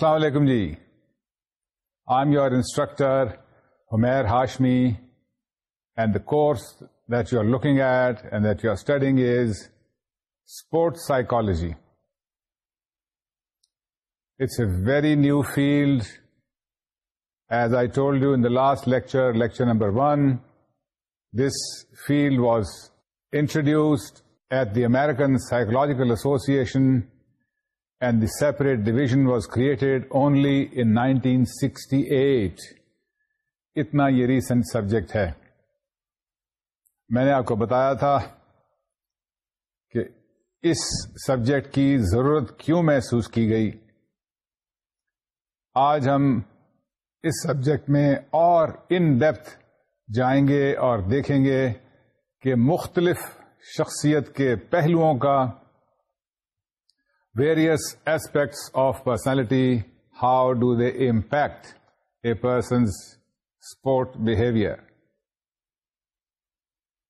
السلام علیکم جی I am your instructor Humair Hashmi and the course that you are looking at and that you are studying is sports psychology it's a very new field as I told you in the last lecture lecture number one this field was introduced at the American Psychological Association and the separate division was created only in 1968 اتنا یہ recent subject ہے میں نے آپ کو بتایا تھا کہ اس سبجیکٹ کی ضرورت کیوں محسوس کی گئی آج ہم اس سبجیکٹ میں اور ان ڈیپھ جائیں گے اور دیکھیں گے کہ مختلف شخصیت کے پہلوؤں کا various aspects of personality how do they impact a person's sport behaviour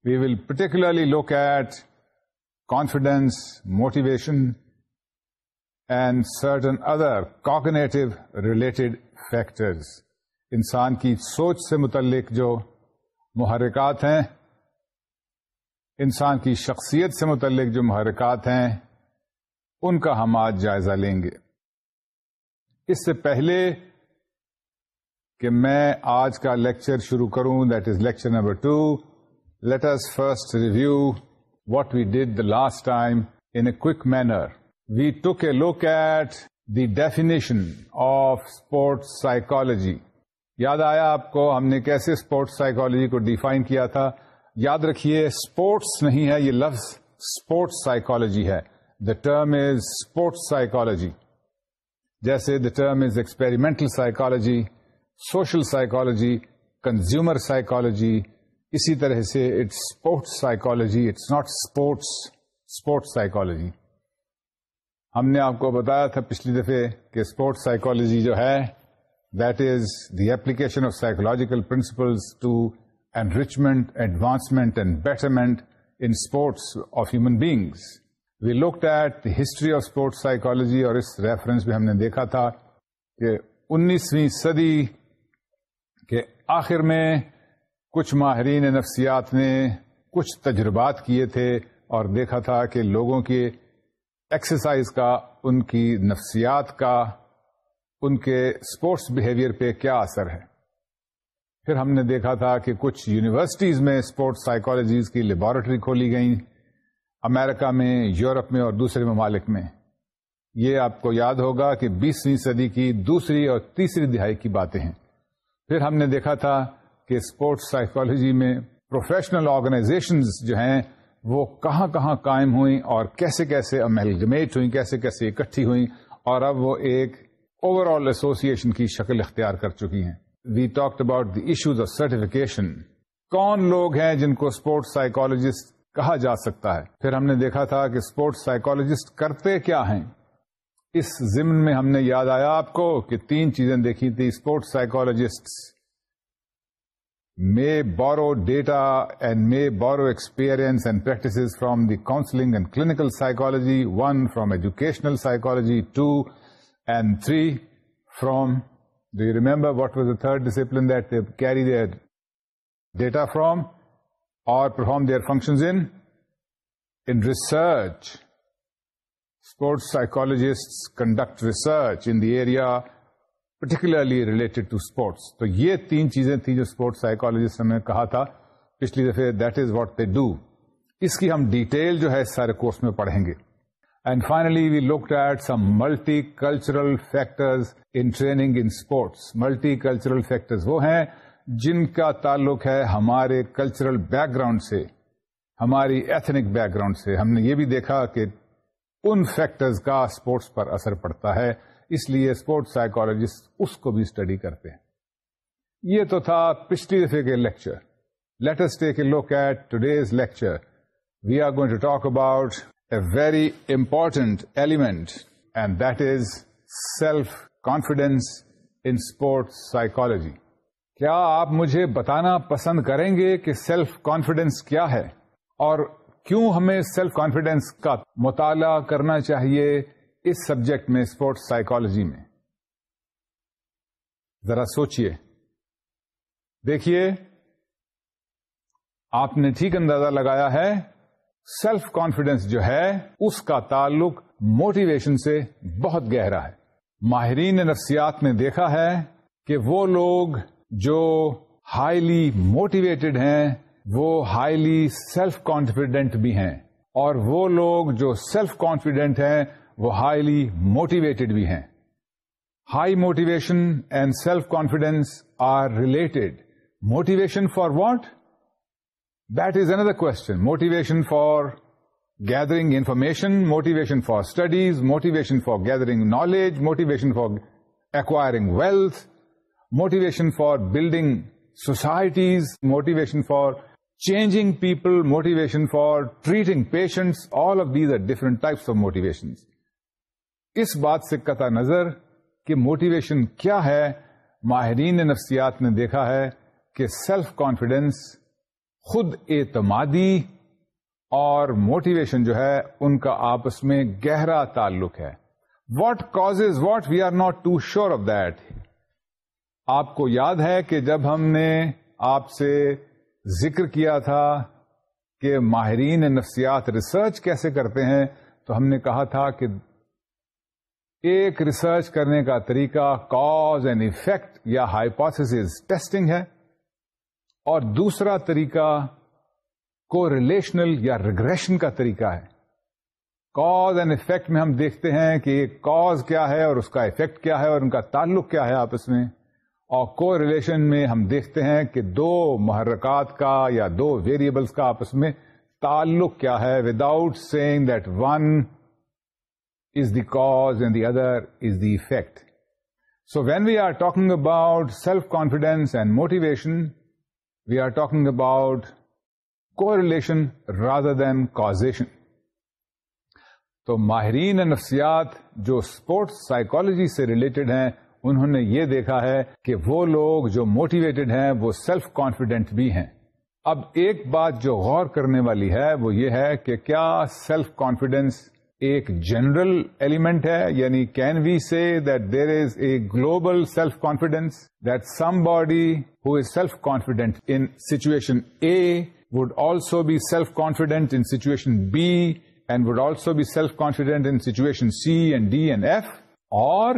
we will particularly look at confidence motivation and certain other cognitive related factors انسان کی سوچ سے متعلق جو محرکات ہیں انسان کی شخصیت سے متعلق جو محرکات ہیں ان کا ہم آج جائزہ لیں گے اس سے پہلے کہ میں آج کا لیکچر شروع کروں that is lecture number two let us first review what we did the last time in a quick manner we took a look at the definition of sports psychology یاد آیا آپ کو ہم نے کیسے اسپورٹس سائیکالوجی کو define کیا تھا یاد رکھیے اسپورٹس نہیں ہے یہ لفظ اسپورٹس سائیکالوجی ہے the term is sports psychology جیسے the term is experimental psychology social psychology consumer psychology اسی طرح سے it's sports psychology it's not sports sports psychology ہم نے آپ کو بتایا تھا پچھلی دفع کہ اسپورٹس سائکالوجی جو ہے that is the application of psychological principles to enrichment advancement and betterment in sports of human beings we look at history of sport psychology اور اس ریفرنس میں ہم نے دیکھا تھا کہ انیسویں صدی کے آخر میں کچھ ماہرین نفسیات نے کچھ تجربات کیے تھے اور دیکھا تھا کہ لوگوں کی ایکسرسائز کا ان کی نفسیات کا ان کے اسپورٹس بہیویئر پہ کیا اثر ہے پھر ہم نے دیکھا تھا کہ کچھ یونیورسٹیز میں اسپورٹس سائیکالوجیز کی لیبارٹری کھولی گئیں امریکہ میں یورپ میں اور دوسرے ممالک میں یہ آپ کو یاد ہوگا کہ بیسویں صدی کی دوسری اور تیسری دہائی کی باتیں ہیں پھر ہم نے دیکھا تھا کہ اسپورٹس سائیکولوجی میں پروفیشنل آرگنائزیشنز جو ہیں وہ کہاں کہاں قائم ہوئیں اور کیسے کیسے امیلگمیٹ ہوئیں کیسے کیسے اکٹھی ہوئیں اور اب وہ ایک اوور آل ایسوسی ایشن کی شکل اختیار کر چکی ہیں we talked about the issues of certification کون لوگ ہیں جن کو اسپورٹس سائیکولوجسٹ کہا جا سکتا ہے پھر ہم نے دیکھا تھا کہ اسپورٹس سائیکولوجسٹ کرتے کیا ہیں اس ضمن میں ہم نے یاد آیا آپ کو کہ تین چیزیں دیکھی تھی sports psychologist may borrow data and may borrow experience and practice from the counselling and clinical psychology one from educational psychology two and three from do you remember what was the third discipline that carry carried data from perform their functions in research sports psychologist conduct research in particularly related to sports تو یہ تین چیزیں تھیں جو sport psychologist ہم نے کہا تھا پچھلی دفعہ دیٹ از واٹ ت ڈ اس کی ہم ڈیٹیل جو ہے سارے کورس میں پڑھیں گے and finally we look at some multi cultural factors in training in sports multi cultural factor وہ ہیں جن کا تعلق ہے ہمارے کلچرل بیک گراؤنڈ سے ہماری ایتھنک بیک گراؤنڈ سے ہم نے یہ بھی دیکھا کہ ان فیکٹرز کا اسپورٹس پر اثر پڑتا ہے اس لیے اسپورٹس سائیکالوجسٹ اس کو بھی اسٹڈی کرتے ہیں یہ تو تھا پچھلی دفعہ کے lecture let's take a look at today's lecture we are going to talk about a very important element and that is self confidence in sports psychology کیا آپ مجھے بتانا پسند کریں گے کہ سیلف کانفیڈینس کیا ہے اور کیوں ہمیں سیلف کانفیڈینس کا مطالعہ کرنا چاہیے اس سبجیکٹ میں اسپورٹس سائیکالوجی میں ذرا سوچئے دیکھیے آپ نے ٹھیک اندازہ لگایا ہے سیلف کانفیڈینس جو ہے اس کا تعلق موٹیویشن سے بہت گہرا ہے ماہرین نفسیات نے دیکھا ہے کہ وہ لوگ جو ہائیلی موٹیویٹڈ ہیں وہ ہائیلی سیلف کانفیڈنٹ بھی ہیں اور وہ لوگ جو سیلف کانفیڈنٹ ہیں وہ ہائیلی موٹیویٹڈ بھی ہیں high motivation and self confidence are related motivation for what that is another question motivation for gathering information motivation for studies motivation for gathering knowledge motivation for acquiring wealth motivation for building societies motivation for changing people motivation for treating patients all of these are different types of motivation اس بات سے قطع نظر کہ motivation کیا ہے ماہرین نفسیات نے دیکھا ہے کہ سیلف کانفیڈینس خود اعتمادی اور موٹیویشن جو ہے ان کا آپس میں گہرا تعلق ہے what cause what we are not too sure of that آپ کو یاد ہے کہ جب ہم نے آپ سے ذکر کیا تھا کہ ماہرین نفسیات ریسرچ کیسے کرتے ہیں تو ہم نے کہا تھا کہ ایک ریسرچ کرنے کا طریقہ کاز اینڈ ایفیکٹ یا ہائپوتھس ٹیسٹنگ ہے اور دوسرا طریقہ کو ریلیشنل یا ریگریشن کا طریقہ ہے کاز اینڈ ایفیکٹ میں ہم دیکھتے ہیں کہ کاز کیا ہے اور اس کا ایفیکٹ کیا ہے اور ان کا تعلق کیا ہے آپس میں اور کو ریلیشن میں ہم دیکھتے ہیں کہ دو محرکات کا یا دو ویریبلس کا آپس میں تعلق کیا ہے without seeing that one is the cause and the other is the effect so when we are talking about self confidence and motivation we are talking about correlation rather than causation تو ماہرین نفسیات جو sports psychology سے related ہیں انہوں نے یہ دیکھا ہے کہ وہ لوگ جو موٹیویٹڈ ہیں وہ سیلف کانفیڈنٹ بھی ہیں اب ایک بات جو غور کرنے والی ہے وہ یہ ہے کہ کیا سیلف کانفیڈینس ایک جنرل ایلیمنٹ ہے یعنی can we see that there is a global self confidence that somebody who is self confident in situation A would also be self confident in situation B and would also be self confident in situation C and D and F اور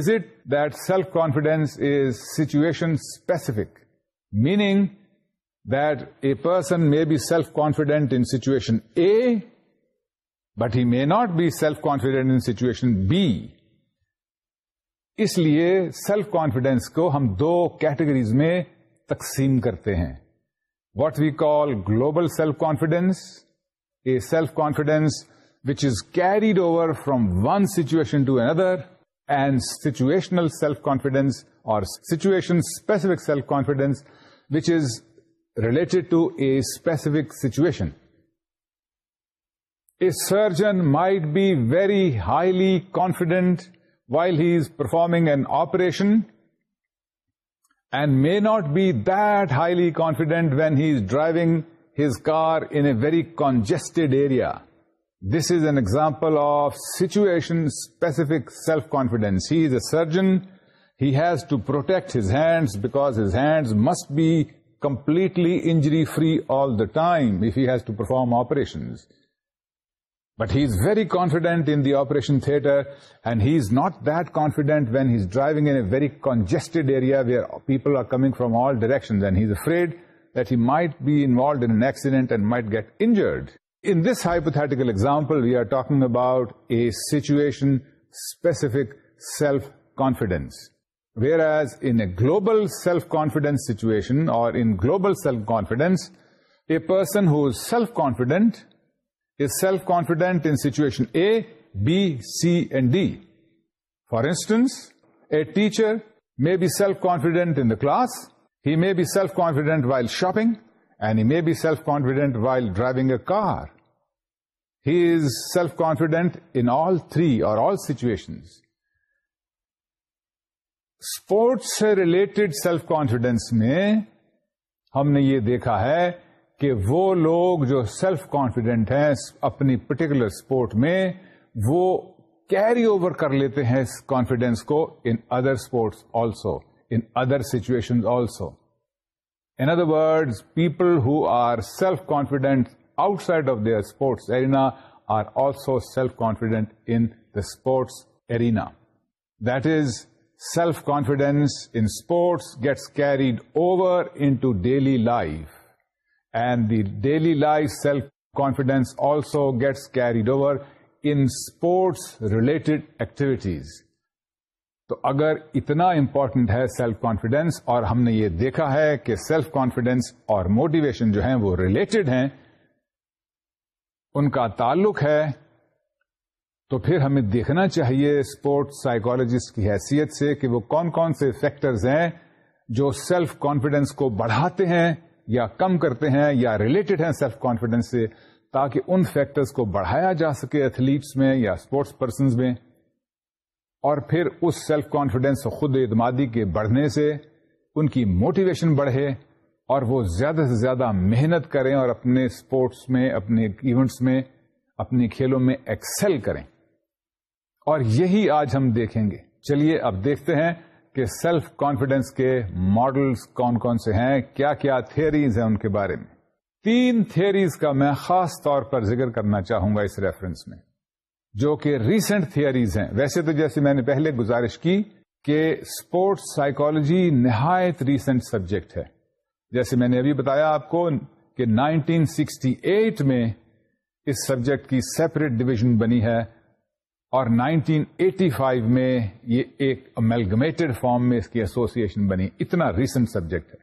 self-confidence is situation specific meaning that a person may be self confident in situation A but he may not be self confident in situation B اس لیے self confidence کو ہم دو categories میں تقسیم کرتے ہیں what we call global self confidence a self confidence which is carried over from one situation to another and situational self-confidence or situation-specific self-confidence, which is related to a specific situation. A surgeon might be very highly confident while he is performing an operation and may not be that highly confident when he is driving his car in a very congested area. This is an example of situation-specific self-confidence. He is a surgeon. He has to protect his hands because his hands must be completely injury-free all the time if he has to perform operations. But he is very confident in the operation theater, and he is not that confident when he's driving in a very congested area where people are coming from all directions, and he's afraid that he might be involved in an accident and might get injured. In this hypothetical example, we are talking about a situation-specific self-confidence. Whereas in a global self-confidence situation or in global self-confidence, a person who is self-confident in situation A, B, C, and D. For instance, a teacher may be self-confident in the class, he may be self-confident while shopping, and he may be self-confident while driving a car. He is self confident in overall situation sports related self confidence میں ہم نے یہ دیکھا ہے کہ وہ لوگ جو سیلف کانفیڈینٹ ہیں اپنی پرٹیکولر اسپورٹ میں وہ کیری اوور کر لیتے ہیں اس کانفیڈینس کو in other sports also in other situation also in other words people who are self confident outside of their sports arena are also self in the sports arena that is self confidence in sports gets carried over into daily life and the daily life self confidence also gets carried over in sports related activities تو اگر اتنا important ہے self confidence اور ہم نے یہ دیکھا ہے کہ سیلف کانفیڈینس اور موٹیویشن جو ہیں وہ ریلیٹڈ ہیں ان کا تعلق ہے تو پھر ہمیں دیکھنا چاہیے اسپورٹس سائیکالوجسٹ کی حیثیت سے کہ وہ کون کون سے فیکٹرز ہیں جو سیلف کانفیڈینس کو بڑھاتے ہیں یا کم کرتے ہیں یا ریلیٹڈ ہیں سیلف کانفیڈینس سے تاکہ ان فیکٹرز کو بڑھایا جا سکے ایتھلیٹس میں یا اسپورٹس پرسنز میں اور پھر اس سیلف کانفیڈینس خود اعتمادی کے بڑھنے سے ان کی موٹیویشن بڑھے اور وہ زیادہ سے زیادہ محنت کریں اور اپنے اسپورٹس میں اپنے ایونٹس میں اپنے کھیلوں میں ایکسل کریں اور یہی آج ہم دیکھیں گے چلیے اب دیکھتے ہیں کہ سیلف کانفیڈینس کے ماڈلس کون کون سے ہیں کیا کیا تھیریز ہیں ان کے بارے میں تین تھیریز کا میں خاص طور پر ذکر کرنا چاہوں گا اس ریفرنس میں جو کہ ریسنٹ تھیئریز ہیں ویسے تو جیسے میں نے پہلے گزارش کی کہ اسپورٹس سائیکالوجی نہایت ریسنٹ سبجیکٹ ہے جیسے میں نے ابھی بتایا آپ کو کہ 1968 میں اس سبجیکٹ کی سیپریٹ ڈویژن بنی ہے اور 1985 میں یہ ایک امیلگمیٹڈ فارم میں اس کی ایسوسیشن بنی اتنا ریسنٹ سبجیکٹ ہے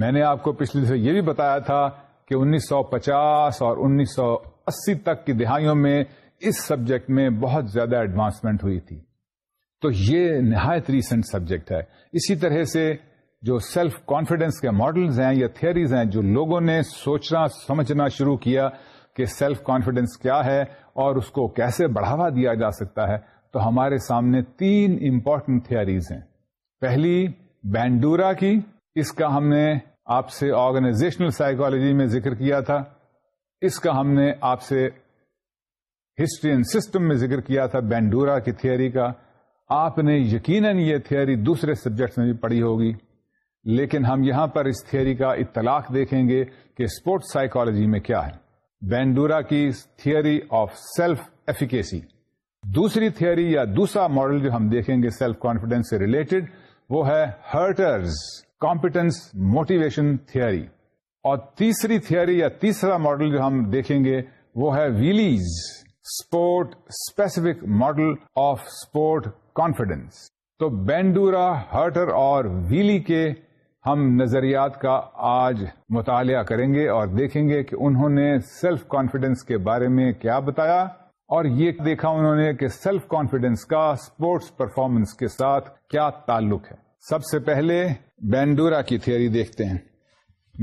میں نے آپ کو پچھلی دفعہ یہ بھی بتایا تھا کہ انیس سو پچاس اور انیس سو اسی تک کی دہائیوں میں اس سبجیکٹ میں بہت زیادہ ایڈوانسمنٹ ہوئی تھی تو یہ نہایت ریسنٹ سبجیکٹ ہے اسی طرح سے جو سیلف کانفیڈینس کے ماڈلز ہیں یا تھیئریز ہیں جو لوگوں نے سوچنا سمجھنا شروع کیا کہ سیلف کانفیڈینس کیا ہے اور اس کو کیسے بڑھاوا دیا جا سکتا ہے تو ہمارے سامنے تین امپورٹنٹ تھیئریز ہیں پہلی بینڈورا کی اس کا ہم نے آپ سے آرگنائزیشنل سائیکالوجی میں ذکر کیا تھا اس کا ہم نے آپ سے ہسٹری اینڈ سسٹم میں ذکر کیا تھا بینڈورا کی تھیئری کا آپ نے یقیناً یہ تھیئری دوسرے سبجیکٹس میں بھی پڑھی ہوگی لیکن ہم یہاں پر اس تھیوری کا اطلاق دیکھیں گے کہ اسپورٹس سائیکولوجی میں کیا ہے بینڈورا کی تھیوری آف سیلف ایفیکیسی دوسری تھیوری یا دوسرا ماڈل جو ہم دیکھیں گے سیلف کانفیڈینس سے ریلیٹڈ وہ ہے ہرٹرز کمپیٹنس موٹیویشن تھیوری اور تیسری تھیوری یا تیسرا ماڈل جو ہم دیکھیں گے وہ ہے Vealey's sport specific model of sport confidence تو بینڈورا ہرٹر اور ویلی کے ہم نظریات کا آج مطالعہ کریں گے اور دیکھیں گے کہ انہوں نے سیلف کانفیڈینس کے بارے میں کیا بتایا اور یہ دیکھا انہوں نے کہ سیلف کانفیڈینس کا اسپورٹس پرفارمنس کے ساتھ کیا تعلق ہے سب سے پہلے بینڈورا کی تھیوری دیکھتے ہیں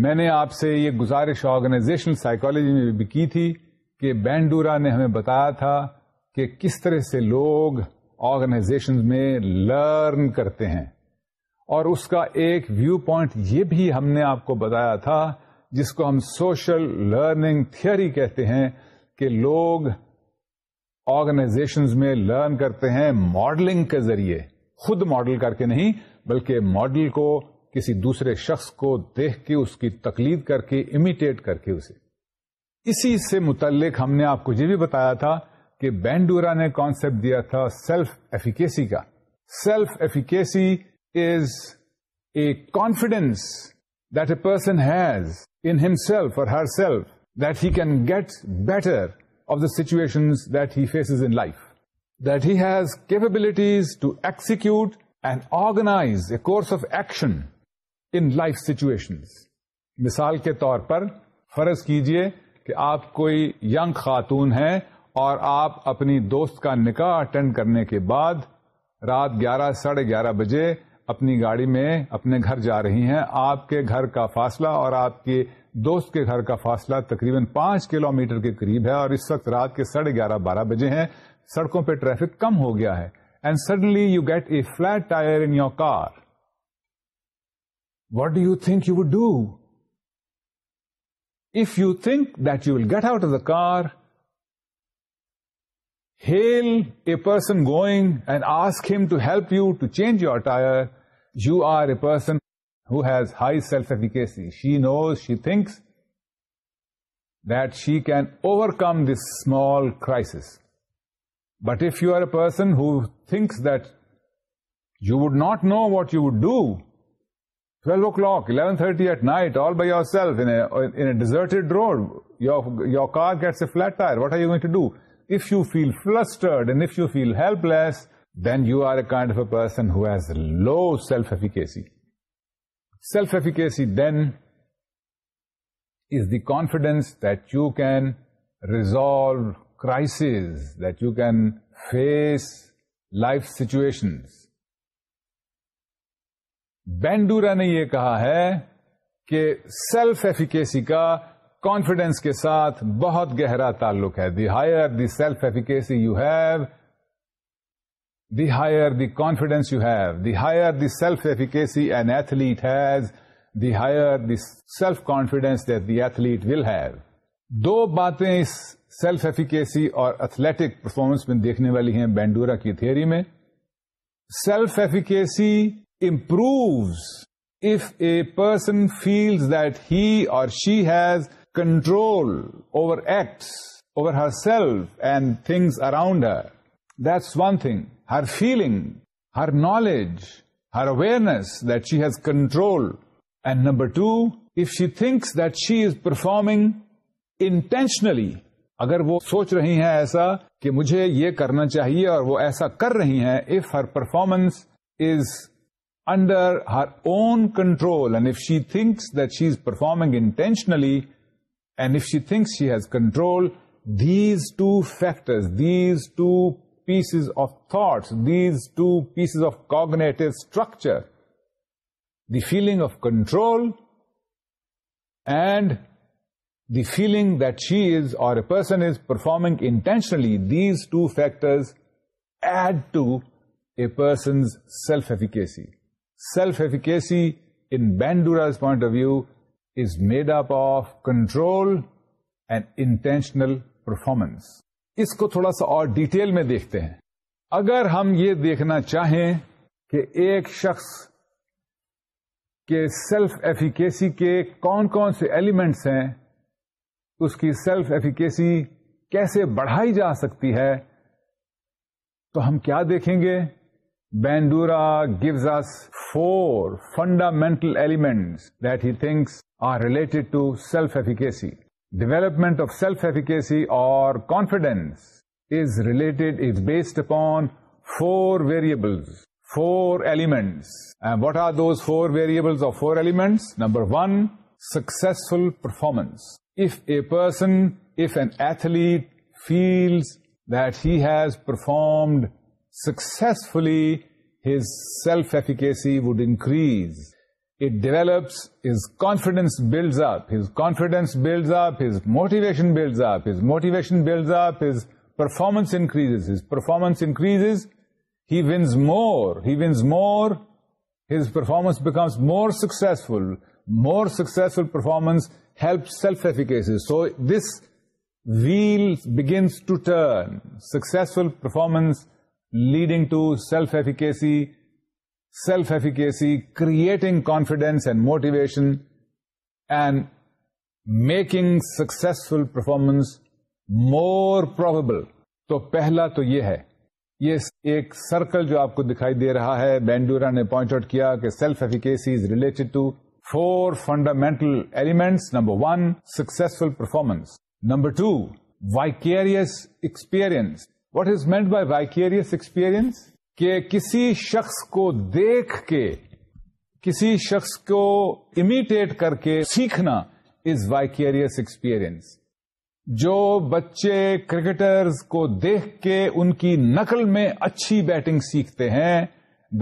میں نے آپ سے یہ گزارش آرگنائزیشن سائیکالوجی میں بھی کی تھی کہ بینڈورا نے ہمیں بتایا تھا کہ کس طرح سے لوگ آرگنائزیشن میں لرن کرتے ہیں اور اس کا ایک ویو پوائنٹ یہ بھی ہم نے آپ کو بتایا تھا جس کو ہم سوشل لرننگ تھیوری کہتے ہیں کہ لوگ آرگنائزیشن میں لرن کرتے ہیں ماڈلنگ کے ذریعے خود ماڈل کر کے نہیں بلکہ ماڈل کو کسی دوسرے شخص کو دیکھ کے اس کی تقلید کر کے امیٹیٹ کر کے اسے اسی سے متعلق ہم نے آپ کو یہ بھی بتایا تھا کہ بینڈورا نے کانسیپٹ دیا تھا سیلف ایفیکیسی کا self efficacy confidence that a person has in himself or herself that he can get better of the situation that he faces in life that has capabilities to execute and organize a course of action in life situation مثال کے طور پر فرض کیجیے کہ آپ کوئی یگ خاتون ہیں اور آپ اپنی دوست کا نکاح اٹینڈ کرنے کے بعد رات گیارہ ساڑھے گیارہ بجے اپنی گاڑی میں اپنے گھر جا رہی ہیں آپ کے گھر کا فاصلہ اور آپ کے دوست کے گھر کا فاصلہ تقریباً پانچ کلو میٹر کے قریب ہے اور اس وقت رات کے ساڑھے گیارہ بارہ بجے ہیں سڑکوں پہ ٹریفک کم ہو گیا ہے and suddenly you get a flat tyre in your car what do you think you would do if you think that you will get out of the car hail a person going and ask him to help you to change your tire, you are a person who has high self-efficacy. She knows, she thinks that she can overcome this small crisis. But if you are a person who thinks that you would not know what you would do, 12 o'clock, 11:30 at night, all by yourself in a deserted road, your car gets a flat tire, what are you going to do? if you feel flustered and if you feel helpless, then you are a kind of a person who has low self-efficacy. Self-efficacy then is the confidence that you can resolve crises, that you can face life situations. Bandura نے یہ کہا ہے کہ self efficacy کا confidence کے ساتھ بہت گہرا تعلق ہے the higher the self efficacy you have the higher the confidence you have the higher the self efficacy an athlete has the higher the self confidence that the athlete will have دو باتیں اس self efficacy اور athletic performance میں دیکھنے والی ہیں Bandura کی theory میں self efficacy improve if a person feels that he or she has control over acts over herself and around around her that's one thing her feeling her knowledge her that that she has control and number two if she thinks that she is performing intentionally اگر وہ سوچ رہی ہیں ایسا کہ مجھے یہ کرنا چاہیے اور وہ ایسا کر رہی ہیں if her performance is under her own control and if she thinks that she is performing intentionally And if she thinks she has control, these two factors, these two pieces of thoughts, these two pieces of cognitive structure, the feeling of control and the feeling that she is or a person is performing intentionally, these two factors add to a person's self-efficacy. Self-efficacy, in Bandura's point of view, made up of control and intentional performance اس کو تھوڑا سا اور detail میں دیکھتے ہیں اگر ہم یہ دیکھنا چاہیں کہ ایک شخص کے سیلف ایفیکیسی کے کون کون سے ایلیمنٹس ہیں اس کی سیلف ایفیکیسی کیسے بڑھائی جا سکتی ہے تو ہم کیا دیکھیں گے Bandura gives us four fundamental elements that he thinks are related to self-efficacy. Development of self-efficacy or confidence is based upon four variables, four elements. And what are those four variables or four elements? Number one, successful performance. If an athlete feels that he has performed successfully, his self-efficacy would increase. It develops his confidence builds ups confidence builds ups motivation builds upon builds ups performance performance increase his more more his performance becomes more successful more successful performance help self efficacy so this will begins to turn successful performance leading to self efficacy self efficacy creating confidence and motivation and making successful performance more probable تو پہلا تو یہ ہے یہ ایک circle جو آپ کو دکھائی دے رہا ہے بینڈورا نے پوائنٹ آؤٹ کیا کہ self efficacy is related to four fundamental elements number one successful performance number two vicarious experience what is meant by vicarious experience کہ کسی شخص کو دیکھ کے کسی شخص کو امیٹیٹ کر کے سیکھنا از وائکیریس ایکسپیرئنس جو بچے کرکٹرز کو دیکھ کے ان کی نقل میں اچھی بیٹنگ سیکھتے ہیں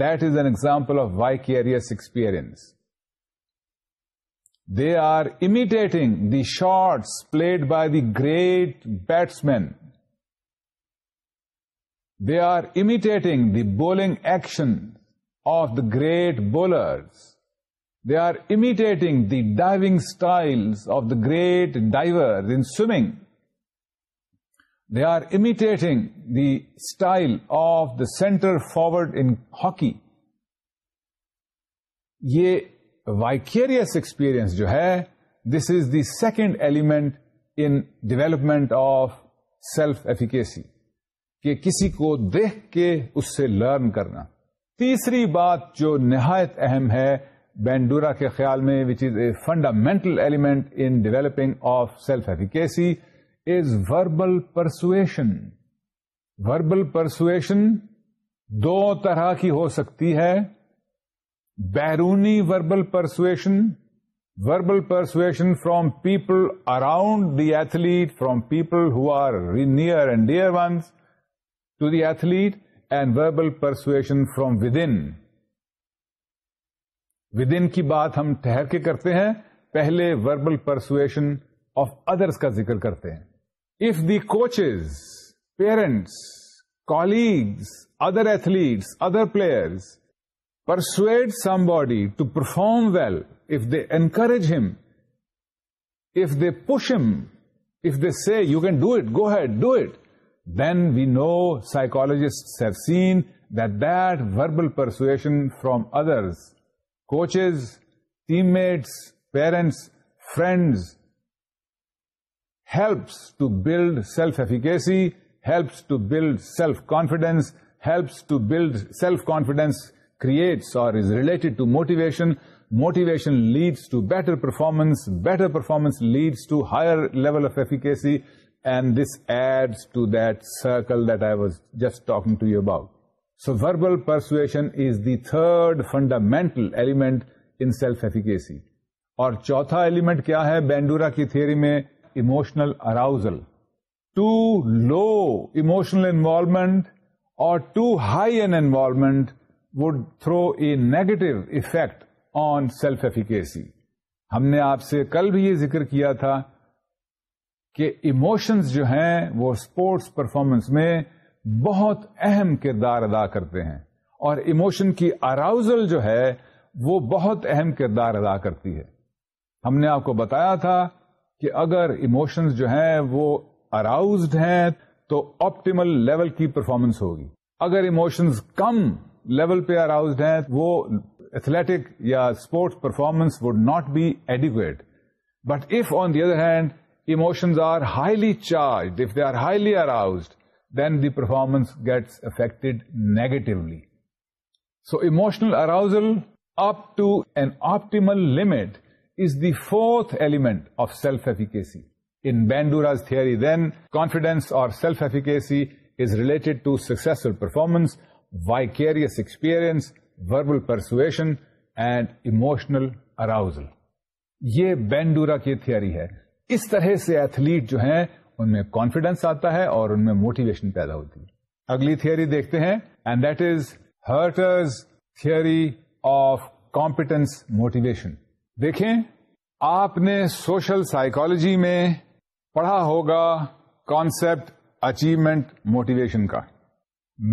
that is an example of vicarious experience they are imitating the shots played by the great batsman they are imitating the bowling action of the great bowlers they are imitating the diving style of the great diver in سوگ they are imitating the style of the centre forward in hockey یہ vicarious experience جو ہے this is the second element in development of self efficacy کہ کسی کو دیکھ کے اس سے لرن کرنا تیسری بات جو نہایت اہم ہے بینڈورا کے خیال میں which is a fundamental element in developing of self efficacy is verbal persuasion verbal persuasion دو طرح کی ہو سکتی ہے بیرونی verbal persuasion verbal persuasion from people around the athlete from people who are near and dear ones the elite and verbal persuasion from within within کی بات ہم ٹہر کے کرتے ہیں پہلے وربل پرسوشن آف ادرس کا ذکر کرتے ہیں if the coach parents colleagues other athlete other player persuade somebody to perform well if encourage him if they push him if they say you can do it go ahead do it then we know, psychologists have seen, that verbal persuasion from others, coaches, teammates, parents, friends, helps to build self-efficacy, helps to build self-confidence, helps to build self-confidence, creates or is related to motivation. Motivation leads to better performance leads to higher level of efficacy, verbal persuasion is the third fundamental element in self efficacy اور چوتھا ایلیمنٹ کیا ہے Bandura کی theory میں emotional arousal too low emotional involvement or too high an involvement would throw a negative effect on self efficacy ہم نے آپ سے کل بھی یہ ذکر کیا تھا کہ ایموشنز جو ہیں وہ اسپورٹس پرفارمنس میں بہت اہم کردار ادا کرتے ہیں اور ایموشن کی اراؤزل جو ہے وہ بہت اہم کردار ادا کرتی ہے ہم نے آپ کو بتایا تھا کہ اگر ایموشنز جو ہیں وہ اراؤزڈ ہیں تو آپٹیمل لیول کی پرفارمنس ہوگی اگر ایموشنز کم لیول پہ اراؤزڈ ہیں وہ ایتھلیٹک یا sports performance would not be adequate but if on the other hand emotions are highly charged if they are highly aroused then the performance gets affect negatively so emotional arousal up to optimal limit is the fourth element of self efficacy in Bandura's theory then confidence or self efficacy is related to successful performance vicarious experience verbal persuasion and emotional arousal یہ Bandura کی theory ہے اس طرح سے athlete جو ہیں ان میں confidence آتا ہے اور ان میں موٹیویشن پیدا ہوتی ہے اگلی تھیوری دیکھتے ہیں and that is Harter's theory of competence motivation دیکھیں آپ نے سوشل سائیکالوجی میں پڑھا ہوگا کانسپٹ اچیومنٹ موٹیویشن کا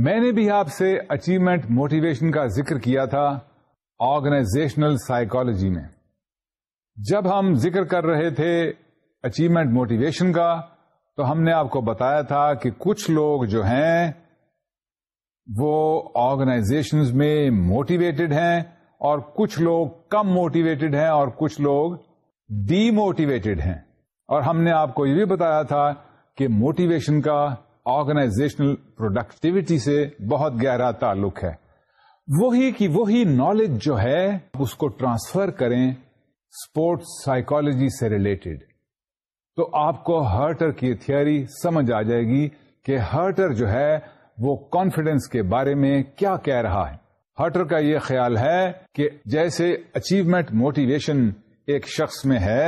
میں نے بھی آپ سے اچیومنٹ موٹیویشن کا ذکر کیا تھا آرگنائزیشنل سائیکولوجی میں جب ہم ذکر کر رہے تھے اچیومنٹ موٹیویشن کا تو ہم نے آپ کو بتایا تھا کہ کچھ لوگ جو ہیں وہ آرگنائزیشن میں موٹیویٹیڈ ہیں اور کچھ لوگ کم موٹیویٹیڈ ہیں اور کچھ لوگ ڈی موٹیویٹیڈ ہیں اور ہم نے آپ کو یہ بھی بتایا تھا کہ موٹیویشن کا آرگنائزیشنل پروڈکٹیوٹی سے بہت گہرا تعلق ہے وہی کی وہی نالج جو ہے اس کو ٹرانسفر کریں اسپورٹس سائیکالوجی سے ریلیٹڈ تو آپ کو ہرٹر کی تھیوری سمجھ آ جائے گی کہ ہرٹر جو ہے وہ کانفیڈینس کے بارے میں کیا کہہ رہا ہے ہرٹر کا یہ خیال ہے کہ جیسے اچیومنٹ موٹیویشن ایک شخص میں ہے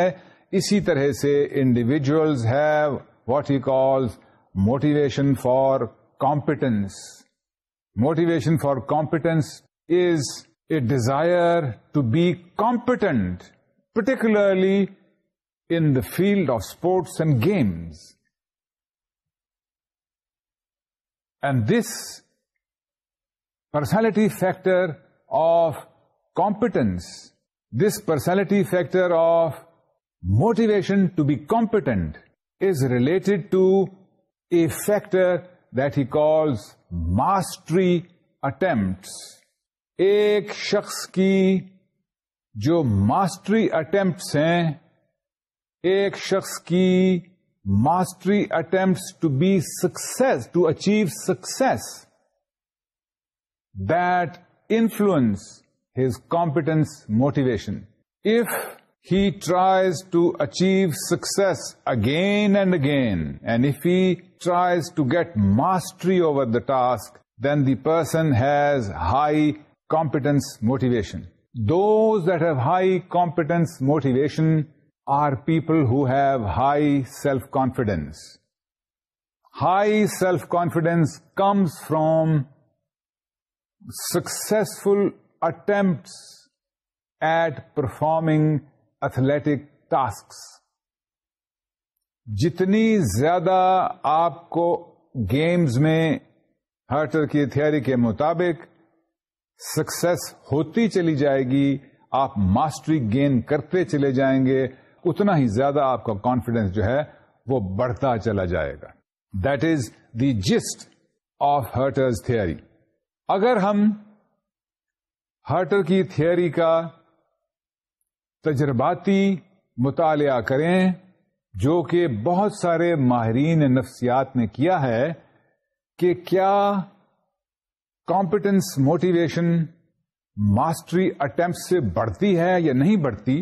اسی طرح سے individuals have what he calls motivation for competence motivation for competence is a desire to be competent particularly in the field of sports and games and this personality factor of competence this personality factor of motivation to be competent is related to a factor that he calls mastery attempts ایک شخص کی جو mastery attempts ہیں ایک شخص کی mastery attempts to be success to achieve success influence his competence motivation if he tries to achieve success again and again and if he tries to get mastery over the task then the person has high competence motivation those that have high competence motivation are people who have high self confidence high self confidence comes from successful attempt at performing athletic task جتنی زیادہ آپ کو games میں ہرٹر کی theory کے مطابق six ہوتی چلی جائے گی آپ ماسٹری گین کرتے چلے جائیں گے اتنا ہی زیادہ آپ کا کانفیڈینس جو ہے وہ بڑھتا چلا جائے گا that is the gist of Harter's theory اگر ہم ہرٹر کی تھیئری کا تجرباتی مطالعہ کریں جو کہ بہت سارے ماہرین نفسیات نے کیا ہے کہ کیا کمپٹنس موٹیویشن ماسٹری اٹمپٹ سے بڑھتی ہے یا نہیں بڑھتی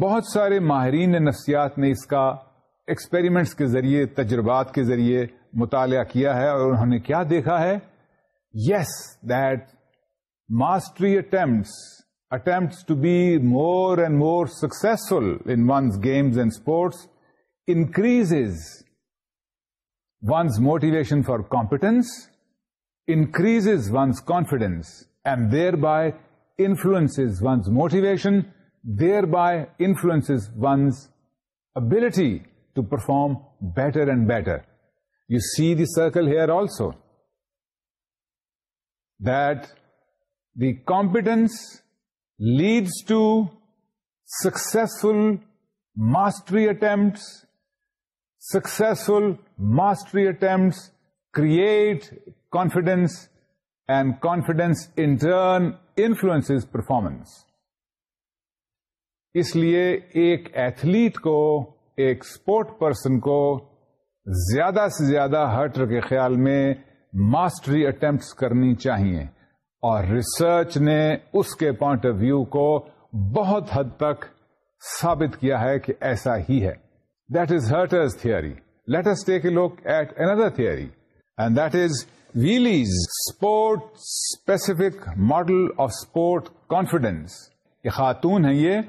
بہت سارے ماہرین نفسیات نے اس کا ایکسپیریمنٹس کے ذریعے تجربات کے ذریعے مطالعہ کیا ہے اور انہوں نے کیا دیکھا ہے yes that mastery attempts attempts to be more and more successful in one's games and sports increase one's motivation for confidence increase one's confidence and thereby influence one's motivation thereby influences one's ability to perform better and better. You see the circle here also, that the competence leads to successful mastery attempts. Successful mastery attempts create confidence, and confidence in turn influences performance. اس لیے ایک athlete کو ایک sport person کو زیادہ سے زیادہ ہرٹر کے خیال میں ماسٹری اٹمپٹس کرنی چاہیے اور ریسرچ نے اس کے پوائنٹ آف ویو کو بہت حد تک ثابت کیا ہے کہ ایسا ہی ہے that is Harter's theory S take a look at another theory and that is Vealey's sport specific model of sport confidence یہ خاتون ہیں یہ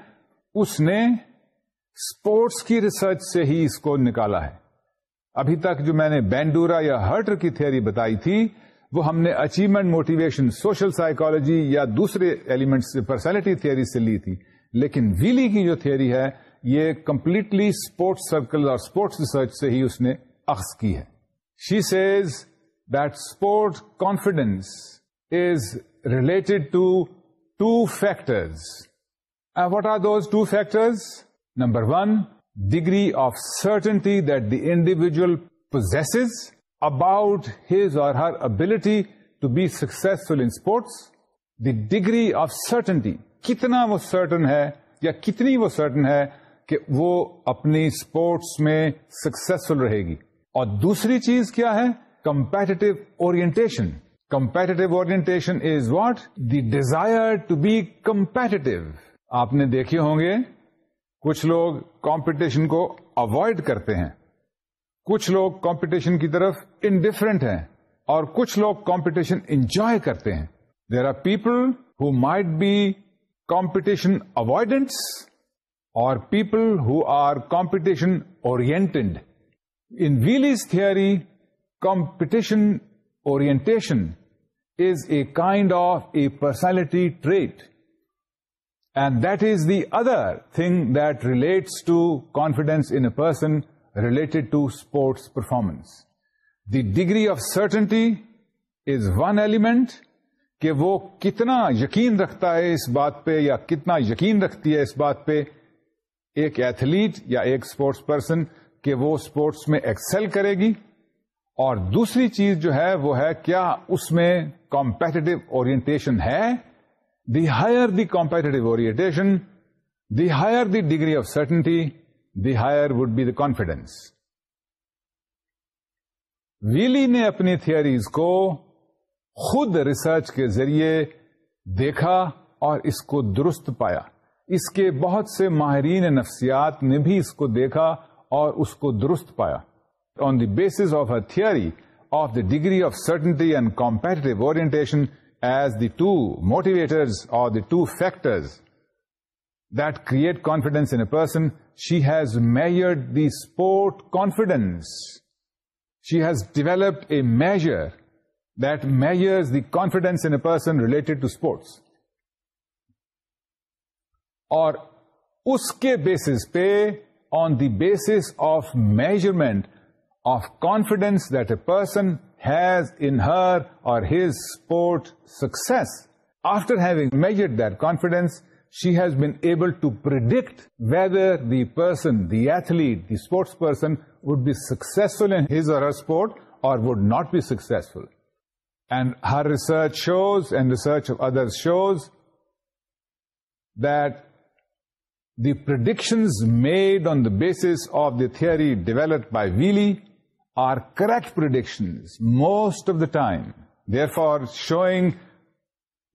اس نے اسپورٹس کی ریسرچ سے ہی اس کو نکالا ہے ابھی تک جو میں نے بینڈورا یا ہرٹر کی تھیوری بتائی تھی وہ ہم نے اچیومنٹ موٹیویشن سوشل سائیکالوجی یا دوسرے ایلیمنٹ سے پرسنالٹی تھیوری سے لی تھی لیکن ویلی کی جو تھیئری ہے یہ کمپلیٹلی اسپورٹس سرکل اور اسپورٹس ریسرچ سے ہی اس نے اخذ کی ہے she says that sport confidence is related to two factors and what are those two factors number one degree of certainty دل possess about his or her ability to be successful in its the degree of certainty کتنا وہ certain ہے یا کتنی وہ certain ہے کہ وہ اپنی اسپورٹس میں سکسفل رہے گی اور دوسری چیز کیا ہے competitive orientation competitive or is what the desire to be competitive آپ نے دیکھے ہوں گے کچھ لوگ کمپٹیشن کو اوائڈ کرتے ہیں کچھ لوگ کمپٹیشن کی طرف انڈیفرنٹ ہیں اور کچھ لوگ کمپٹیشن انجوائے کرتے ہیں there are people who might be competition avoidance or people who are competition orient in Vealey's theory competition orientation is a kind of a personality trait and that is the other thing that relates to confidence person related to sports performance the degree of certainty is one element کہ وہ کتنا یقین رکھتا ہے اس بات پہ یا کتنا یقین رکھتی ہے اس بات پہ ایک ایتھلیٹ یا ایک اسپورٹس پرسن کہ وہ اسپورٹس میں ایکسل کرے گی اور دوسری چیز جو ہے وہ ہے کیا اس میں کمپیٹیٹو ہے the the higher competitive orientation, the higher the degree of certainty, the higher would be the confidence. Vealey نے اپنی تھیئریز کو خود ریسرچ کے ذریعے دیکھا اور اس کو درست پایا اس کے بہت سے ماہرین نفسیات نے بھی اس کو دیکھا اور اس کو درست پایا on the base of a theory of the degree of certainty and competitive orientation as the two motivators or the two factors that create confidence in a person she has measured the sport confidence she has developed a measure that measures the confidence in a person related to sports اور اس کے basis پہ on the base of measurement of confidence that a person has in her or his sport success. After having measured that confidence, she has been able to predict whether the person, the athlete, the sports person would be successful in his or her sport or would not be successful. And her research shows, and research of others shows, that the predictions made on the basis of the theory developed by Wheelie are correct prediction most of the time they for showing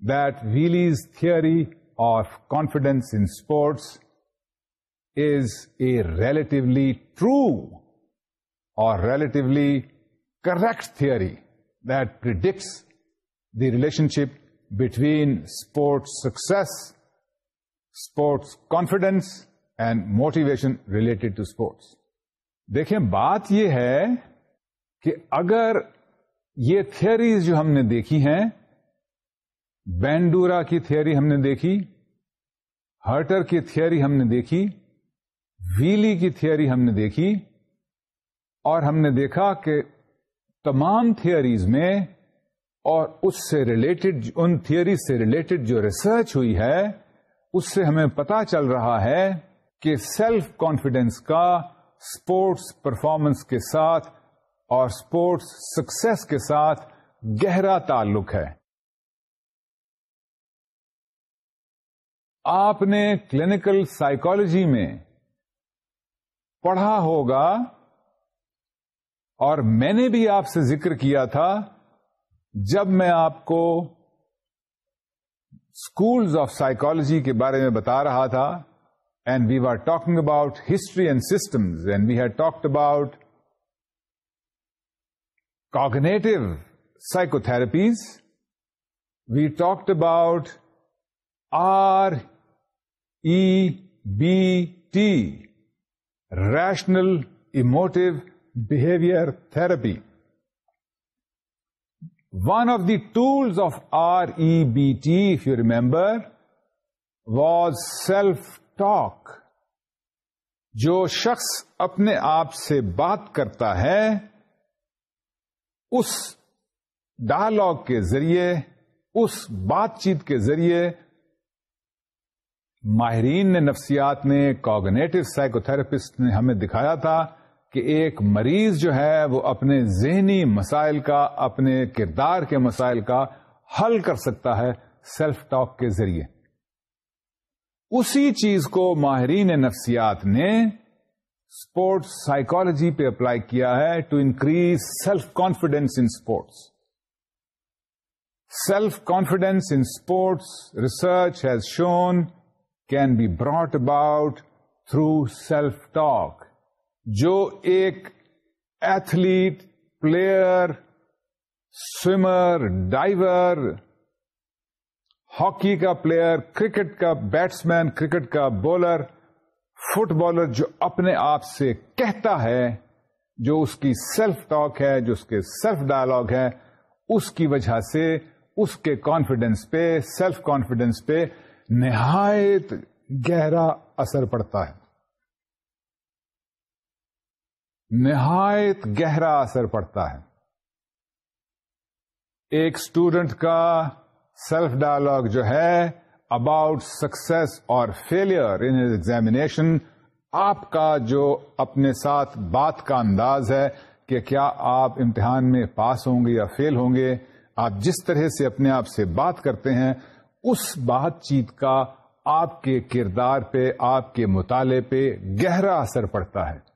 that release theory اور sports is a relatively true اور relatively correct theory that predicts the relationship between sports success sports confidence and motivation related to sports دیکھیں بات یہ ہے کہ اگر یہ theories جو ہم نے دیکھی ہیں بینڈورا کی تھیوری ہم نے دیکھی ہرٹر کی تھیئری ہم نے دیکھی ویلی کی تھیئری ہم نے دیکھی اور ہم نے دیکھا کہ تمام تھیئریز میں اور اس سے ریلیٹڈ ان تھیئری سے ریلیٹڈ جو ریسرچ ہوئی ہے اس سے ہمیں پتا چل رہا ہے کہ سیلف کانفیڈینس کا اسپورٹس پرفارمنس کے ساتھ اور اسپورٹس سکسیس کے ساتھ گہرا تعلق ہے آپ نے کلینکل سائیکولوجی میں پڑھا ہوگا اور میں نے بھی آپ سے ذکر کیا تھا جب میں آپ کو اسکولز آف سائیکولوجی کے بارے میں بتا رہا تھا and we are talking about history and systems and we had talked about cognitive psychotherapies, we we talked about R E B T rational emotive behaviour therapy one of the tools of R E B T if you remember was self talk جو شخص اپنے آپ سے بات کرتا ہے اس dialogue کے ذریعے اس بات چیت کے ذریعے ماہرین نے نفسیات نے کوگنیٹو سائیکوتھراپسٹ نے ہمیں دکھایا تھا کہ ایک مریض جو ہے وہ اپنے ذہنی مسائل کا اپنے کردار کے مسائل کا حل کر سکتا ہے سیلف ٹاک کے ذریعے اسی چیز کو ماہرین نفسیات نے اسپورٹس سائیکالوجی پہ اپلائی کیا ہے to increase self confidence in sports self confidence in sports research has shown can be brought about through self talk جو ایک athlete player swimmer diver hockey کا پلیئر کرکٹ کا بیٹس مین کرکٹ کا bowler footballer جو اپنے آپ سے کہتا ہے جو اس کی سیلف ٹاک ہے جو اس کے سیلف ڈائلگ ہے اس کی وجہ سے اس کے کانفیڈینس پہ سیلف کانفیڈینس پہ نہایت گہرا اثر پڑتا ہے نہایت گہرا اثر پڑتا ہے ایک اسٹوڈنٹ کا سیلف ڈائلگ جو ہے اباؤٹ سکسیس اور فیلئر ان ایگزامیشن آپ کا جو اپنے ساتھ بات کا انداز ہے کہ کیا آپ امتحان میں پاس ہوں گے یا فیل ہوں گے آپ جس طرح سے اپنے آپ سے بات کرتے ہیں اس بات چیت کا آپ کے کردار پہ آپ کے مطالعے پہ گہرا اثر پڑتا ہے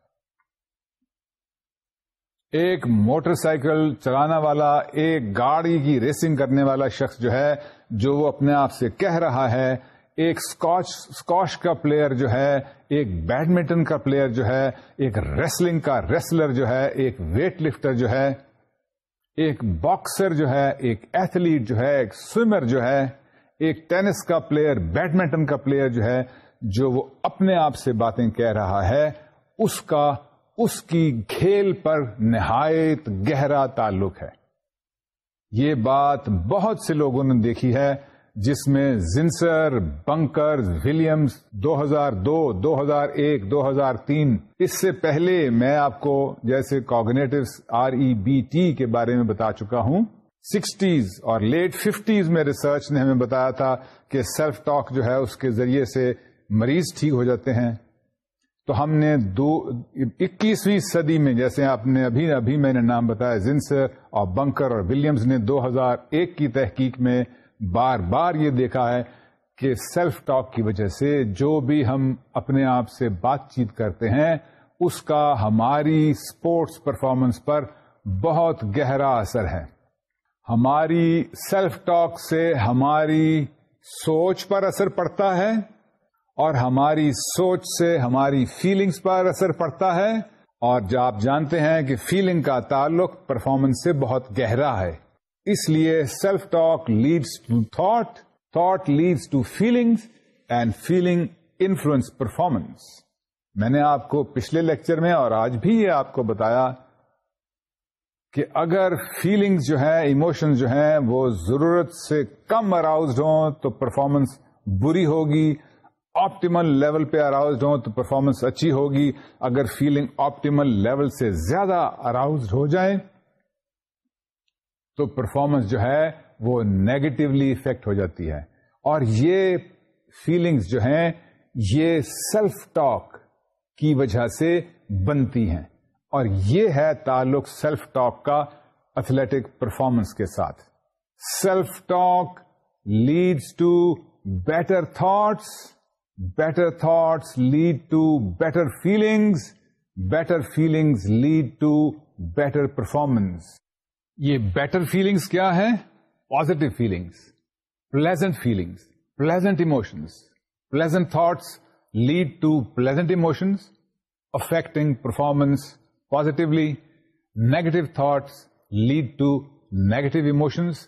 ایک موٹر سائیکل چلانا والا ایک گاڑی کی ریسنگ کرنے والا شخص جو ہے جو وہ اپنے آپ سے کہہ رہا ہے ایک ایکش کا پلیئر جو ہے ایک بیڈمنٹن کا پلیئر جو ہے ایک ریسلنگ کا ریسلر جو ہے ایک ویٹ لفٹر جو ہے ایک باکسر جو ہے ایک ایتھلیٹ جو ہے ایک سوئمر جو ہے ایک ٹینس کا پلیئر بیڈمنٹن کا پلیئر جو ہے جو وہ اپنے آپ سے باتیں کہہ رہا ہے اس کا اس کی کھیل پر نہایت گہرا تعلق ہے یہ بات بہت سے لوگوں نے دیکھی ہے جس میں زنسر بنکر ولیمس دو ہزار دو دو ہزار ایک دو ہزار تین اس سے پہلے میں آپ کو جیسے cognitive R E B T کے بارے میں بتا چکا ہوں سکسٹیز اور لیٹ ففٹیز میں ریسرچ نے ہمیں بتایا تھا کہ سیلف ٹاک جو ہے اس کے ذریعے سے مریض ٹھیک ہو جاتے ہیں تو ہم نے دو اکیسویں صدی میں جیسے آپ نے ابھی ابھی میں نے نام بتایا زنس اور بنکر اور ولیمز نے دو ہزار ایک کی تحقیق میں بار بار یہ دیکھا ہے کہ سیلف ٹاک کی وجہ سے جو بھی ہم اپنے آپ سے بات چیت کرتے ہیں اس کا ہماری اسپورٹس پرفارمنس پر بہت گہرا اثر ہے ہماری سیلف ٹاک سے ہماری سوچ پر اثر پڑتا ہے اور ہماری سوچ سے ہماری فیلنگز پر اثر پڑتا ہے اور جو آپ جانتے ہیں کہ فیلنگ کا تعلق پرفارمنس سے بہت گہرا ہے اس لیے self talk leads to thought thought leads to feelings and feeling influence performance میں نے آپ کو پچھلے لیکچر میں اور آج بھی یہ آپ کو بتایا کہ اگر فیلنگز جو ہے ایموشنز جو ہیں وہ ضرورت سے کم اراؤزڈ ہوں تو پرفارمنس بری ہوگی آپٹیمل لیول پہ اراؤزڈ ہوں تو پرفارمنس اچھی ہوگی اگر فیلنگ آپٹیمل لیول سے زیادہ اراؤزڈ ہو جائیں تو پرفارمنس جو ہے وہ نیگیٹولی افیکٹ ہو جاتی ہے اور یہ فیلنگس جو ہیں یہ سیلف ٹاک کی وجہ سے بنتی ہیں اور یہ ہے تعلق سیلف ٹاک کا اتھلیٹک پرفارمنس کے ساتھ self talk leads to better thoughts better thoughts lead to better feelings better feelings lead to better performance یہ بیٹر فیلنگس کیا ہے positive feelings pleasant feelings pleasant emotions pleasant thoughts lead to pleasant emotions affecting performance positively negative thoughts lead to negative emotions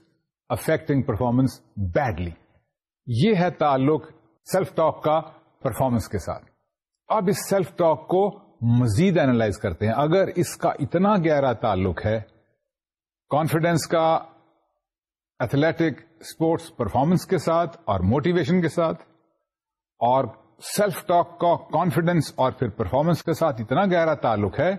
affecting performance badly یہ ہے تعلق self talk کا performance کے ساتھ اب اس سیلف ٹاک کو مزید اینالائز کرتے ہیں اگر اس کا اتنا گہرا تعلق ہے کانفیڈینس کا ایتھلیٹک اسپورٹس پرفارمنس کے ساتھ اور موٹیویشن کے ساتھ اور سیلف ٹاک کا کانفیڈینس اور پھر پرفارمنس کے ساتھ اتنا گہرا تعلق ہے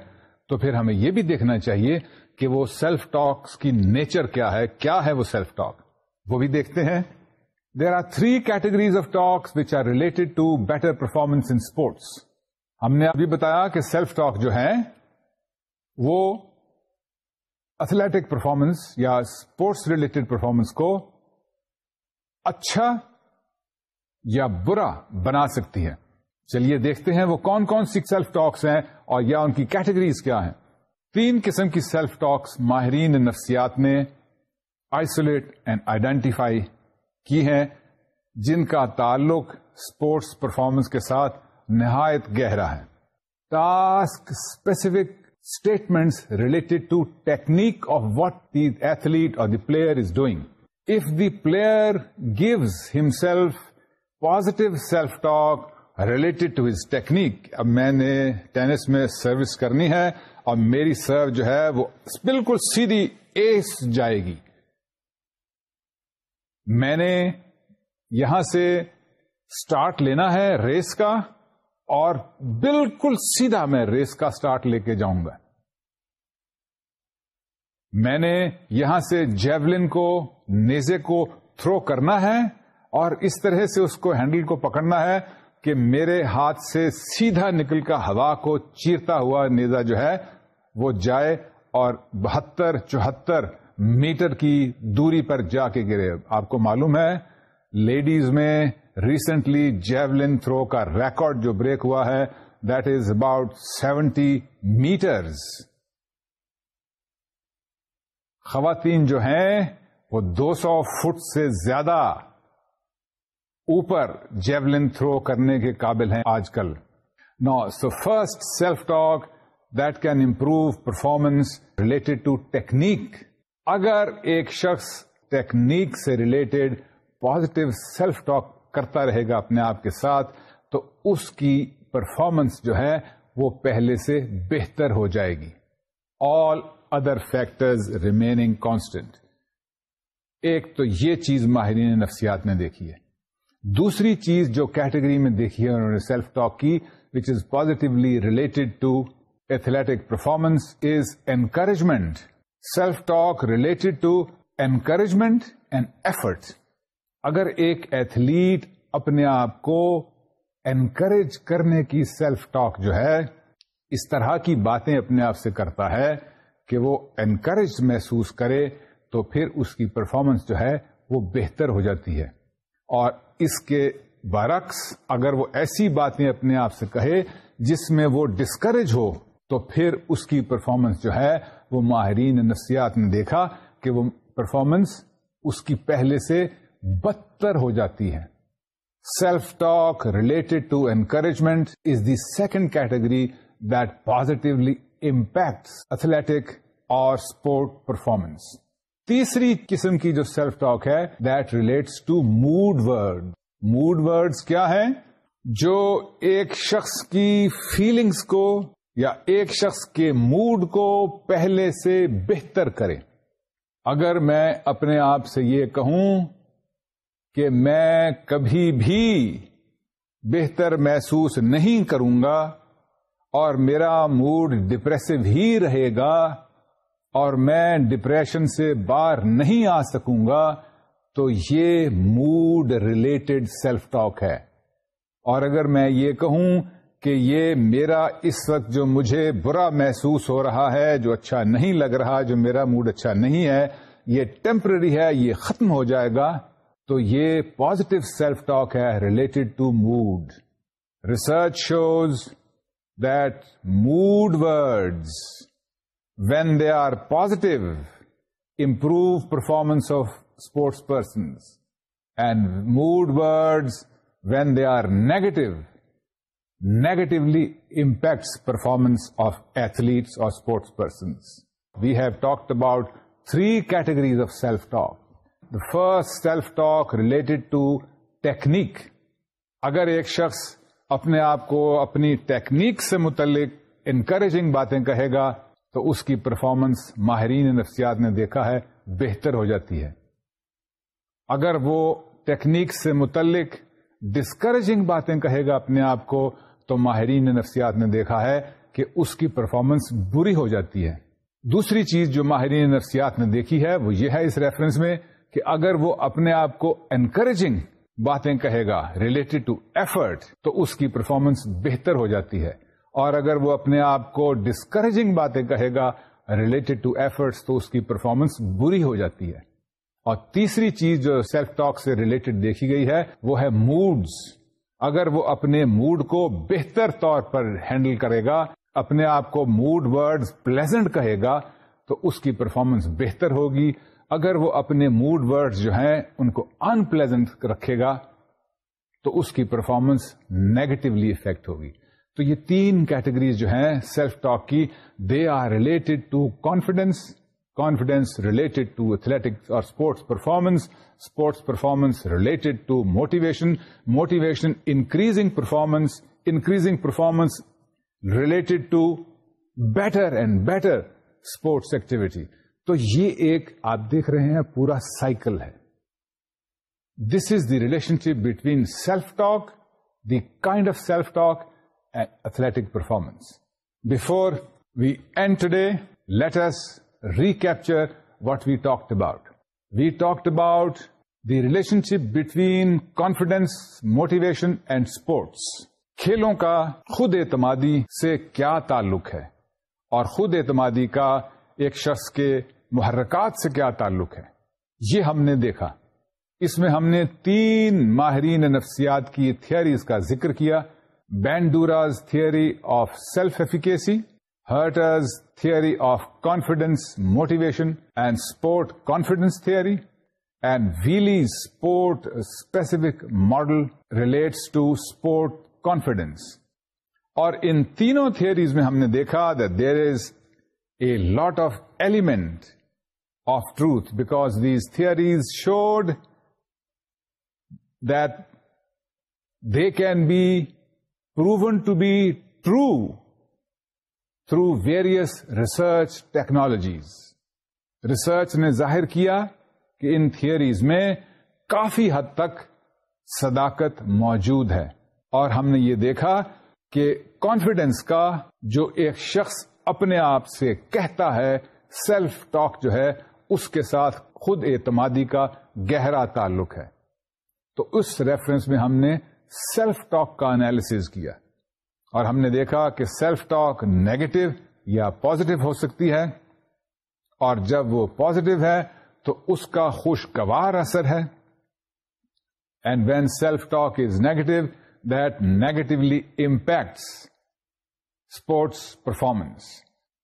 تو پھر ہمیں یہ بھی دیکھنا چاہیے کہ وہ سیلف ٹاکس کی نیچر کیا ہے کیا ہے وہ سیلف ٹاک وہ بھی دیکھتے ہیں there are three categories of talks which are related to better performance sports نے ابھی بتایا کہ سیلف ٹاک جو ہیں وہ اتھلیٹک پرفارمنس یا اسپورٹس ریلیٹڈ پرفارمنس کو اچھا یا برا بنا سکتی ہے چلیے دیکھتے ہیں وہ کون کون سی سیلف ٹاکس ہیں اور یا ان کی کیٹیگریز کیا ہیں تین قسم کی سیلف ٹاکس ماہرین نفسیات آئسولیٹ اینڈ آئیڈینٹیفائی کی ہیں جن کا تعلق اسپورٹس پرفارمنس کے ساتھ نہایت گہرا ہے task specific statements related to technique of what the athlete اور the player is doing if the player gives himself positive self talk related to his technique اب میں نے ٹینس میں سروس کرنی ہے اور میری سرو جو ہے وہ بالکل سیدھی ایس جائے گی میں نے یہاں سے اسٹارٹ لینا ہے ریس کا اور بالکل سیدھا میں ریس کا اسٹارٹ لے کے جاؤں گا میں نے یہاں سے جیولن کو نیزے کو تھرو کرنا ہے اور اس طرح سے اس کو ہینڈل کو پکڑنا ہے کہ میرے ہاتھ سے سیدھا نکل کا ہوا کو چیرتا ہوا نیزا جو ہے وہ جائے اور بہتر چوہتر میٹر کی دوری پر جا کے گرے آپ کو معلوم ہے لیڈیز میں ریسنٹلی جیولن تھرو کا ریکارڈ جو بریک ہوا ہے that is about seventy metres خواتین جو ہیں وہ دو سو فٹ سے زیادہ اوپر جیولن تھرو کرنے کے قابل ہیں آج کل نا so first self talk that can improve performance related to technique اگر ایک شخص ٹیکنیک سے ریلیٹڈ پازیٹو سیلف ٹاک کرتا رہے گا اپنے آپ کے ساتھ تو اس کی پرفارمنس جو ہے وہ پہلے سے بہتر ہو جائے گی all other factors remaining constant ایک تو یہ چیز ماہرین نفسیات نے دیکھی ہے دوسری چیز جو کیٹیگری میں دیکھی ہے انہوں نے سیلف ٹاک کی which is positively related to athletic performance is encouragement self talk related to encouragement and effort اگر ایک ایتھلیٹ اپنے آپ کو انکریج کرنے کی سیلف ٹاک جو ہے اس طرح کی باتیں اپنے آپ سے کرتا ہے کہ وہ انکریج محسوس کرے تو پھر اس کی پرفارمنس جو ہے وہ بہتر ہو جاتی ہے اور اس کے برعکس اگر وہ ایسی باتیں اپنے آپ سے کہے جس میں وہ ڈسکریج ہو تو پھر اس کی پرفارمنس جو ہے وہ ماہرین نفسیات نے دیکھا کہ وہ پرفارمنس اس کی پہلے سے بدتر ہو جاتی ہے self talk related to encouragement is the second category that positively impact athletic اور اسپورٹ پرفارمنس تیسری قسم کی جو سیلف ٹاک ہے that relates to mood word mood words کیا ہے جو ایک شخص کی فیلنگس کو یا ایک شخص کے موڈ کو پہلے سے بہتر کریں اگر میں اپنے آپ سے یہ کہوں کہ میں کبھی بھی بہتر محسوس نہیں کروں گا اور میرا موڈ ڈپریسو ہی رہے گا اور میں ڈپریشن سے باہر نہیں آ سکوں گا تو یہ موڈ ریلیٹڈ سیلف ٹاک ہے اور اگر میں یہ کہوں کہ یہ میرا اس وقت جو مجھے برا محسوس ہو رہا ہے جو اچھا نہیں لگ رہا جو میرا موڈ اچھا نہیں ہے یہ ٹیمپرری ہے یہ ختم ہو جائے گا تو یہ پازیٹو سیلف ٹاک ہے related to mood research shows that mood words when they are positive improve performance of sports persons and mood words when they are negative negatively impacts performance of athletes اور sports persons we have talked about three categories of self talk first self talk related to technique اگر ایک شخص اپنے آپ کو اپنی technique سے متعلق انکریجنگ باتیں کہے گا تو اس کی پرفارمنس ماہرین نفسیات نے دیکھا ہے بہتر ہو جاتی ہے اگر وہ ٹیکنیک سے متعلق ڈسکریجنگ باتیں کہے گا اپنے آپ کو تو ماہرین نفسیات نے دیکھا ہے کہ اس کی پرفارمنس بری ہو جاتی ہے دوسری چیز جو ماہرین نفسیات نے دیکھی ہے وہ یہ ہے اس ریفرنس میں کہ اگر وہ اپنے آپ کو انکریجنگ باتیں کہے گا ریلیٹڈ ٹو ایفرٹ تو اس کی پرفارمنس بہتر ہو جاتی ہے اور اگر وہ اپنے آپ کو ڈسکریجنگ باتیں کہے گا ریلیٹڈ ٹو ایفرٹس تو اس کی پرفارمنس بری ہو جاتی ہے اور تیسری چیز جو سیلف ٹاک سے ریلیٹڈ دیکھی گئی ہے وہ ہے موڈز اگر وہ اپنے موڈ کو بہتر طور پر ہینڈل کرے گا اپنے آپ کو موڈ ورڈز پلیزنٹ کہے گا تو اس کی پرفارمنس بہتر ہوگی اگر وہ اپنے موڈ ورڈز جو ہیں ان کو ان پلیزنٹ رکھے گا تو اس کی پرفارمنس نیگیٹولی افیکٹ ہوگی تو یہ تین کیٹیگریز جو ہیں سیلف ٹاک کی they are related to confidence confidence related to athletics or sports performance sports performance related to motivation motivation increasing performance increasing performance related to better and better sports activity تو یہ ایک آپ دیکھ رہے ہیں پورا cycle ہے this is the relationship between self talk the kind of self talk and athletic performance before we end today let's recapture what what we about. About we talked about the relationship between confidence motivation and sports کھیلوں کا خود اعتمادی سے کیا تعلق ہے اور خود اعتمادی کا ایک شخص کے محرکات سے کیا تعلق ہے یہ ہم نے دیکھا اس میں ہم نے تین ماہرین نفسیات کی تھیئریز کا ذکر کیا Bandura's theory of self efficacy Harter's theory of confidence motivation and sport confidence theory and Vealey sport specific model relates to sport confidence اور ان تینوں تھیئریز میں ہم نے دیکھا there is a lot of element of truth back these theory showed that they can be proven to be true through various research technologies research نے ظاہر کیا کہ ان تھوریز میں کافی حد تک صداقت موجود ہے اور ہم نے یہ دیکھا کہ کانفیڈینس کا جو ایک شخص اپنے آپ سے کہتا ہے سیلف ٹاک جو ہے اس کے ساتھ خود اعتمادی کا گہرا تعلق ہے تو اس ریفرنس میں ہم نے سیلف ٹاک کا انالیس کیا اور ہم نے دیکھا کہ سیلف ٹاک نیگیٹو یا پوزیٹو ہو سکتی ہے اور جب وہ پوزیٹو ہے تو اس کا خوشگوار اثر ہے and when self talk is negative that negatively impacts sports performance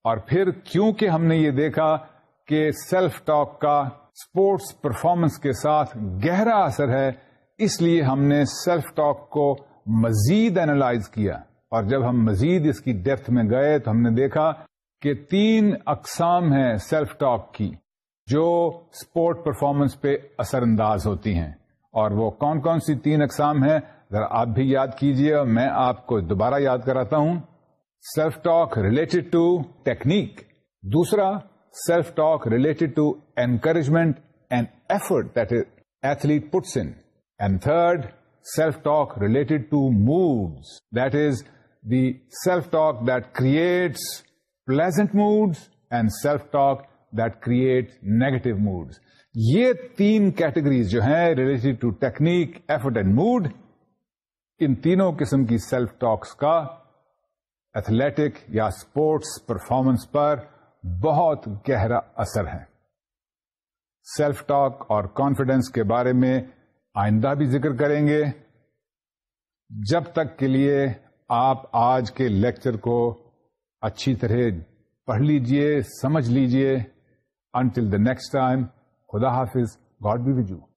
اور پھر کیونکہ ہم نے یہ دیکھا کہ سیلف ٹاک کا اسپورٹس پرفارمنس کے ساتھ گہرا اثر ہے اس لیے ہم نے سیلف ٹاک کو مزید اینالائز کیا اور جب ہم مزید اس کی ڈیپتھ میں گئے تو ہم نے دیکھا کہ تین اقسام ہیں سیلف ٹاک کی جو اسپورٹ پرفارمنس پہ اثر انداز ہوتی ہیں اور وہ کون کون سی تین اقسام ہیں ذرا آپ بھی یاد کیجیے میں آپ کو دوبارہ یاد کراتا ہوں self talk related to technique دوسرا self talk related to encouragement and effort that is athlete in and third self talk related to moods that is the self talk that creates pleasant moods and self talk that create negative mood یہ تین categories جو ہیں related to technique effort and mood ان تینوں قسم کی self talks کا athletic یا sports performance پر بہت گہرا اثر ہے سیلف ٹاک اور کانفیڈینس کے بارے میں آئندہ بھی ذکر کریں گے جب تک کے لیے آپ آج کے لیکچر کو اچھی طرح پڑھ لیجئے سمجھ لیجئے انٹل دا نیکسٹ ٹائم خدا حافظ گاڈ بی وجو